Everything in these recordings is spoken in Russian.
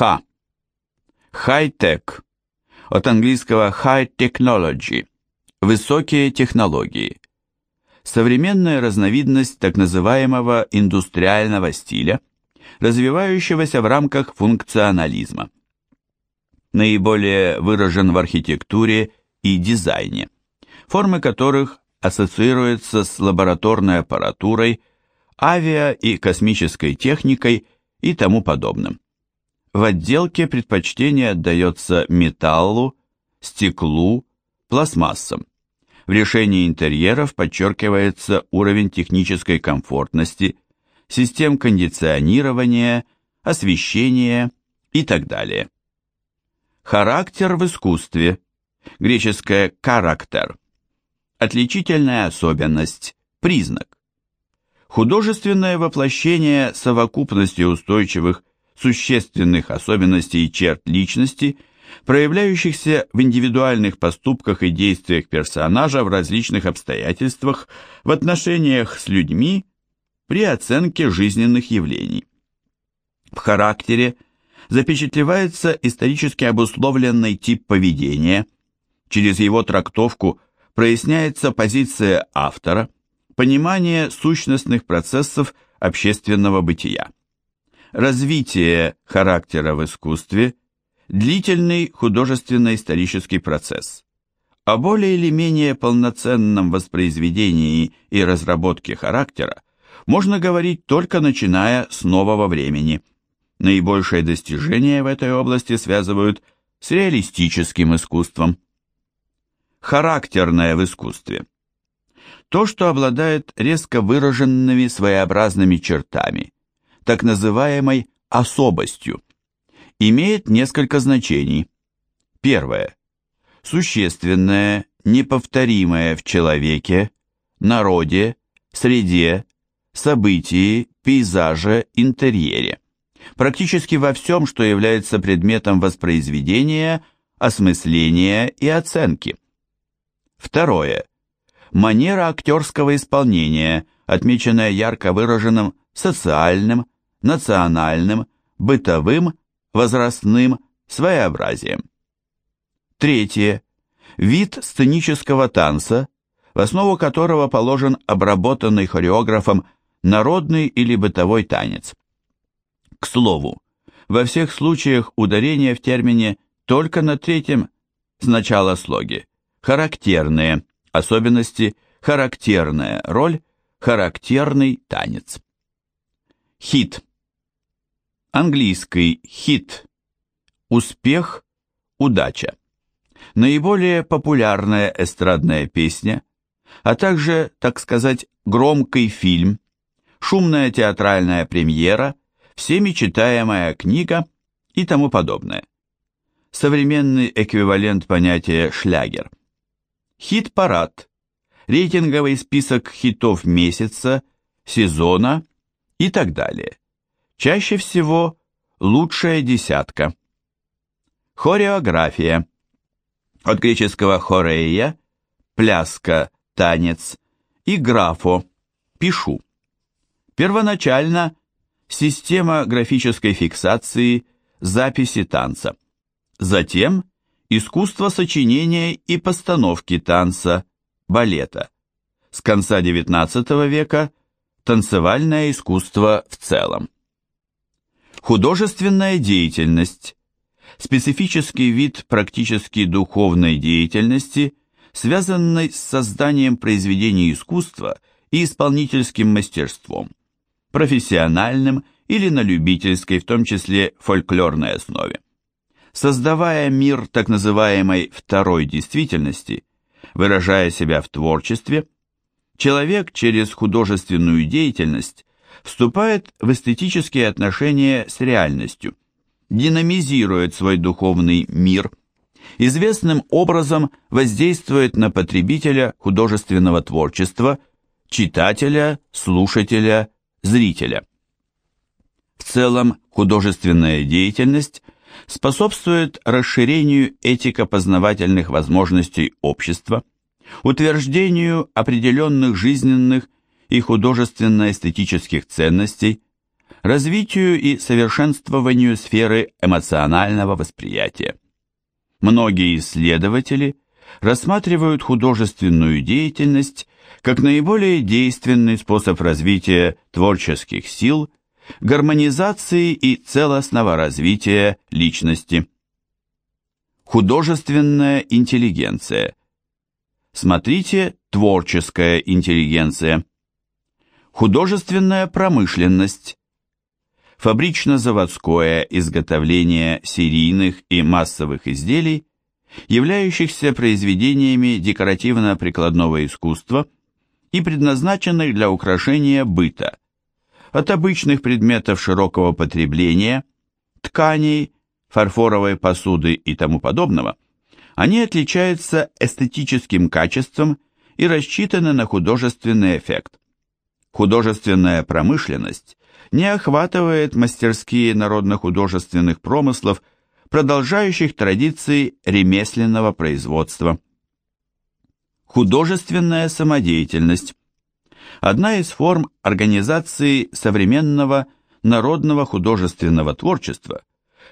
Х. High-tech. От английского high technology. Высокие технологии. Современная разновидность так называемого индустриального стиля, развивающегося в рамках функционализма. Наиболее выражен в архитектуре и дизайне, формы которых ассоциируются с лабораторной аппаратурой, авиа- и космической техникой и тому подобным. В отделке предпочтение отдается металлу, стеклу, пластмассам. В решении интерьеров подчеркивается уровень технической комфортности, систем кондиционирования, освещения и так далее. Характер в искусстве. Греческое «характер». Отличительная особенность, признак. Художественное воплощение совокупности устойчивых существенных особенностей черт личности, проявляющихся в индивидуальных поступках и действиях персонажа в различных обстоятельствах, в отношениях с людьми, при оценке жизненных явлений. В характере запечатлевается исторически обусловленный тип поведения, через его трактовку проясняется позиция автора, понимание сущностных процессов общественного бытия развитие характера в искусстве – длительный художественно-исторический процесс. О более или менее полноценном воспроизведении и разработке характера можно говорить только начиная с нового времени. Наибольшие достижения в этой области связывают с реалистическим искусством. Характерное в искусстве. То, что обладает резко выраженными своеобразными чертами – так называемой особостью, имеет несколько значений. Первое. Существенное, неповторимое в человеке, народе, среде, событии, пейзаже, интерьере. Практически во всем, что является предметом воспроизведения, осмысления и оценки. Второе. Манера актерского исполнения, отмеченная ярко выраженным социальным, национальным, бытовым, возрастным своеобразием. Третье. Вид сценического танца, в основу которого положен обработанный хореографом народный или бытовой танец. К слову, во всех случаях ударение в термине только на третьем с начала слоги. Характерные особенности, характерная роль, характерный танец. Хит. Английский хит. Успех, удача. Наиболее популярная эстрадная песня, а также, так сказать, громкий фильм, шумная театральная премьера, всеми читаемая книга и тому подобное. Современный эквивалент понятия шлягер. Хит-парад. Рейтинговый список хитов месяца, сезона и так далее. Чаще всего лучшая десятка. Хореография. От греческого хорея – пляска, танец, и графо – пишу. Первоначально система графической фиксации записи танца. Затем искусство сочинения и постановки танца, балета. С конца XIX века танцевальное искусство в целом. Художественная деятельность – специфический вид практически духовной деятельности, связанной с созданием произведений искусства и исполнительским мастерством, профессиональным или на любительской, в том числе фольклорной основе. Создавая мир так называемой второй действительности, выражая себя в творчестве – человек через художественную деятельность вступает в эстетические отношения с реальностью, динамизирует свой духовный мир, известным образом воздействует на потребителя художественного творчества, читателя, слушателя, зрителя. В целом, художественная деятельность способствует расширению этико-познавательных возможностей общества, утверждению определенных жизненных и художественно-эстетических ценностей, развитию и совершенствованию сферы эмоционального восприятия. Многие исследователи рассматривают художественную деятельность как наиболее действенный способ развития творческих сил, гармонизации и целостного развития личности. Художественная интеллигенция. Смотрите «Творческая интеллигенция». Художественная промышленность. Фабрично-заводское изготовление серийных и массовых изделий, являющихся произведениями декоративно-прикладного искусства и предназначенных для украшения быта, от обычных предметов широкого потребления, тканей, фарфоровой посуды и тому подобного, они отличаются эстетическим качеством и рассчитаны на художественный эффект. Художественная промышленность не охватывает мастерские народно-художественных промыслов, продолжающих традиции ремесленного производства. Художественная самодеятельность – одна из форм организации современного народного художественного творчества,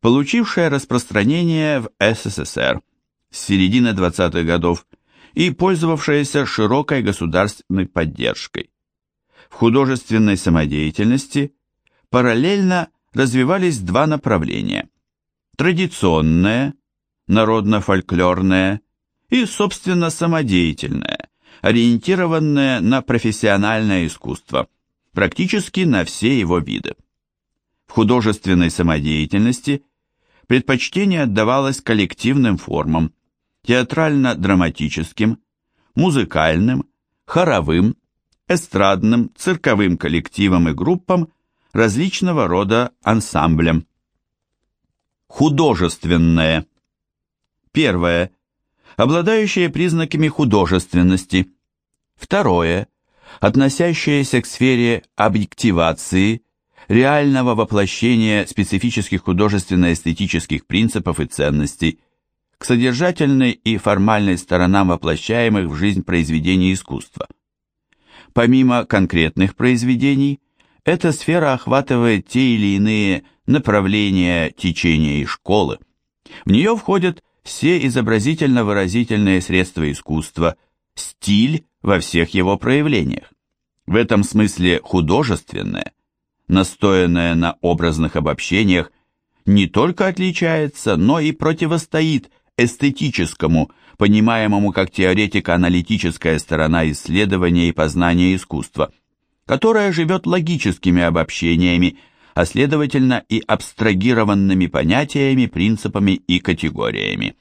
получившая распространение в СССР с середины 20-х годов и пользовавшаяся широкой государственной поддержкой. В художественной самодеятельности параллельно развивались два направления – традиционное, народно-фольклорное и, собственно, самодеятельное, ориентированное на профессиональное искусство, практически на все его виды. В художественной самодеятельности предпочтение отдавалось коллективным формам, театрально-драматическим, музыкальным, хоровым, эстрадным, цирковым коллективам и группам, различного рода ансамблям. Художественное. Первое. Обладающее признаками художественности. Второе. Относящееся к сфере объективации, реального воплощения специфических художественно-эстетических принципов и ценностей, к содержательной и формальной сторонам воплощаемых в жизнь произведений искусства. Помимо конкретных произведений, эта сфера охватывает те или иные направления течения и школы. В нее входят все изобразительно-выразительные средства искусства, стиль во всех его проявлениях. В этом смысле художественное, настоянное на образных обобщениях, не только отличается, но и противостоит эстетическому, понимаемому как теоретико-аналитическая сторона исследования и познания искусства, которая живет логическими обобщениями, а следовательно и абстрагированными понятиями, принципами и категориями.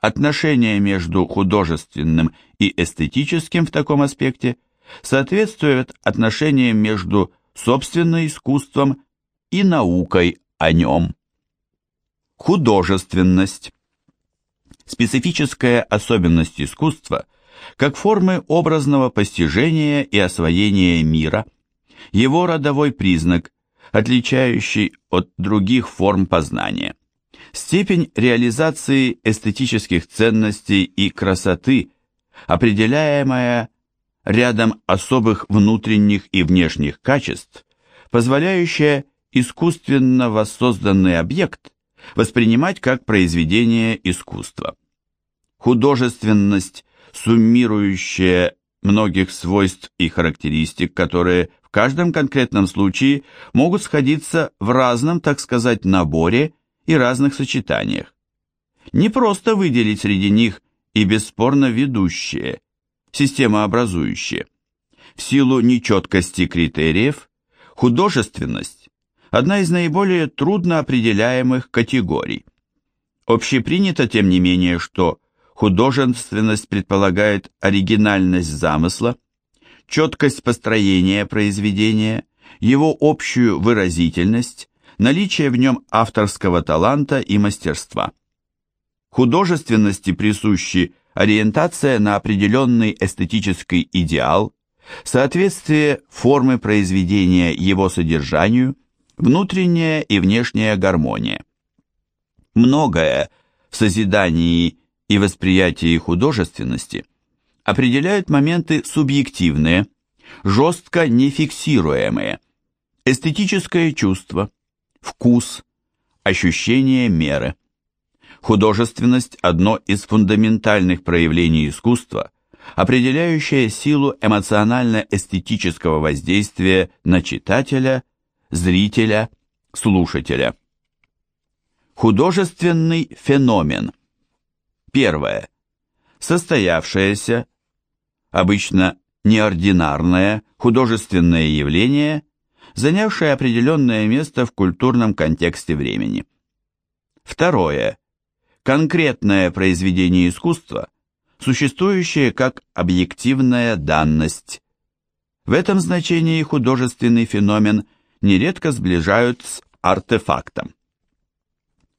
Отношение между художественным и эстетическим в таком аспекте соответствует отношениям между собственным искусством и наукой о нем. Художественность специфическая особенность искусства как формы образного постижения и освоения мира, его родовой признак, отличающий от других форм познания, степень реализации эстетических ценностей и красоты, определяемая рядом особых внутренних и внешних качеств, позволяющая искусственно воссозданный объект воспринимать как произведение искусства. Художественность, суммирующая многих свойств и характеристик, которые в каждом конкретном случае могут сходиться в разном, так сказать, наборе и разных сочетаниях. Не просто выделить среди них и бесспорно ведущие, системообразующие. В силу нечеткости критериев, художественность одна из наиболее трудно определяемых категорий. Общепринято, тем не менее, что художественность предполагает оригинальность замысла, четкость построения произведения, его общую выразительность, наличие в нем авторского таланта и мастерства. Художественности присущи ориентация на определенный эстетический идеал, соответствие формы произведения его содержанию – внутренняя и внешняя гармония. Многое в созидании и восприятии художественности определяют моменты субъективные, жестко нефиксируемые. Эстетическое чувство, вкус, ощущение меры. Художественность – одно из фундаментальных проявлений искусства, определяющее силу эмоционально-эстетического воздействия на читателя, зрителя, слушателя. Художественный феномен. Первое. Состоявшееся, обычно неординарное, художественное явление, занявшее определенное место в культурном контексте времени. Второе. Конкретное произведение искусства, существующее как объективная данность. В этом значении художественный феномен нередко сближают с артефактом.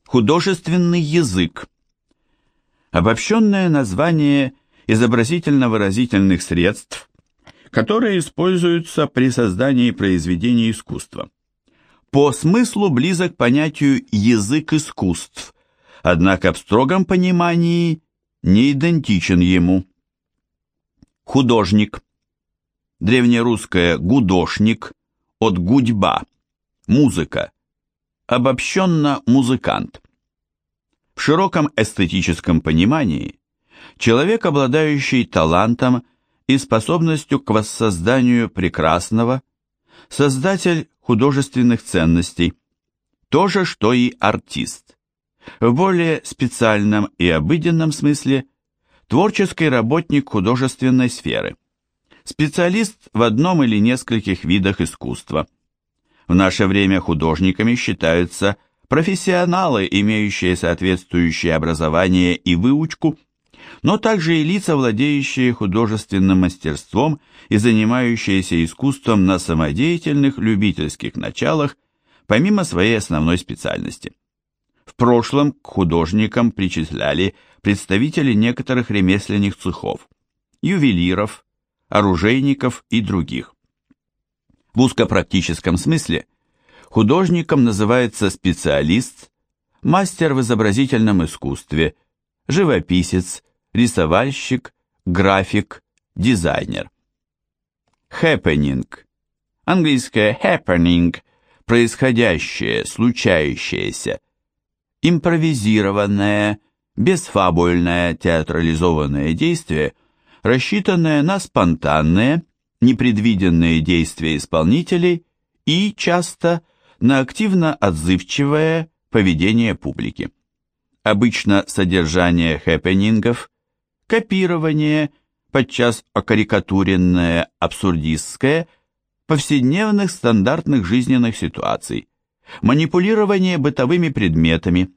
Художественный язык. Обобщенное название изобразительно-выразительных средств, которые используются при создании произведений искусства. По смыслу близок понятию «язык искусств», однако в строгом понимании не идентичен ему. Художник. Древнерусское «гудошник» от «гудьба», музыка обобщенно музыкант. В широком эстетическом понимании человек, обладающий талантом и способностью к воссозданию прекрасного, создатель художественных ценностей, то же, что и артист. В более специальном и обыденном смысле творческий работник художественной сферы, специалист в одном или нескольких видах искусства – в наше время художниками считаются профессионалы, имеющие соответствующее образование и выучку, но также и лица, владеющие художественным мастерством и занимающиеся искусством на самодеятельных любительских началах, помимо своей основной специальности. В прошлом к художникам причисляли представители некоторых ремесленных цехов, ювелиров, оружейников и других. В узкопрактическом смысле художником называется специалист, мастер в изобразительном искусстве, живописец, рисовальщик, график, дизайнер. Happening. Английское happening – происходящее, случающееся. Импровизированное, бесфабульное театрализованное действие, рассчитанное на спонтанные, непредвиденные действия исполнителей и, часто, на активно отзывчивое поведение публики. Обычно содержание хэппенингов, копирование, подчас окарикатуренное, абсурдистское, повседневных стандартных жизненных ситуаций, манипулирование бытовыми предметами,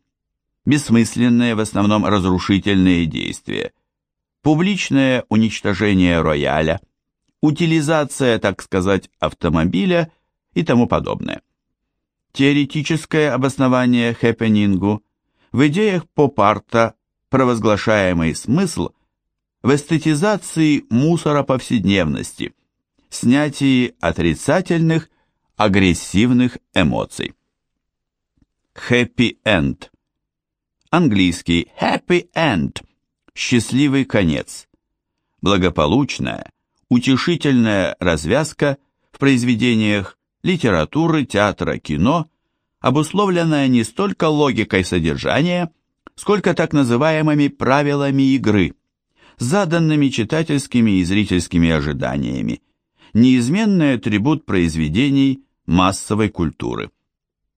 бессмысленные в основном разрушительные действия, публичное уничтожение рояля – утилизация, так сказать, автомобиля и тому подобное. Теоретическое обоснование хэппенингу в идеях поп-арта провозглашаемый смысл в эстетизации мусора повседневности, снятии отрицательных, агрессивных эмоций. Happy End. Английский happy end – счастливый конец. Благополучная, утешительная развязка в произведениях литературы, театра, кино, обусловленная не столько логикой содержания, сколько так называемыми правилами игры, заданными читательскими и зрительскими ожиданиями, неизменный атрибут произведений массовой культуры.